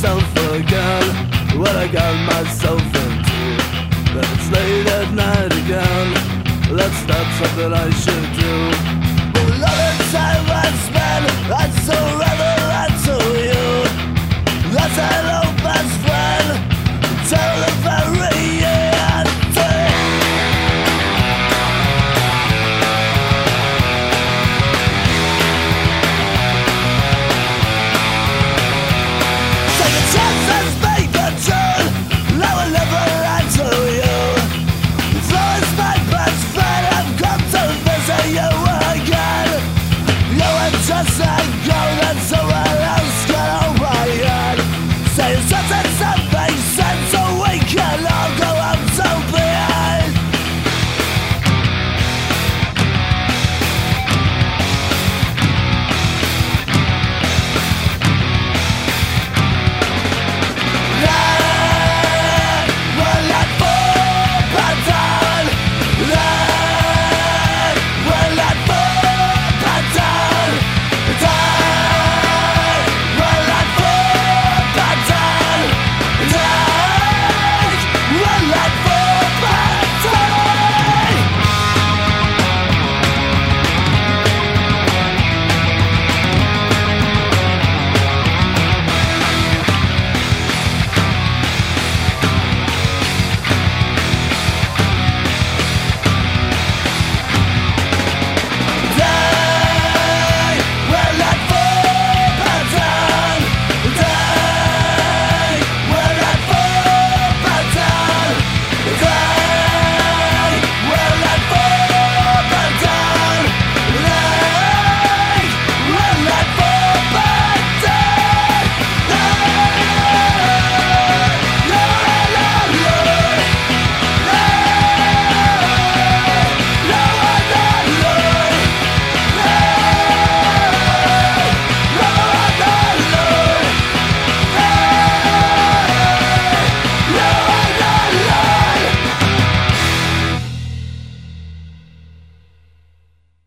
myself again what I got myself into. But it's late at night again. That's not something I should do.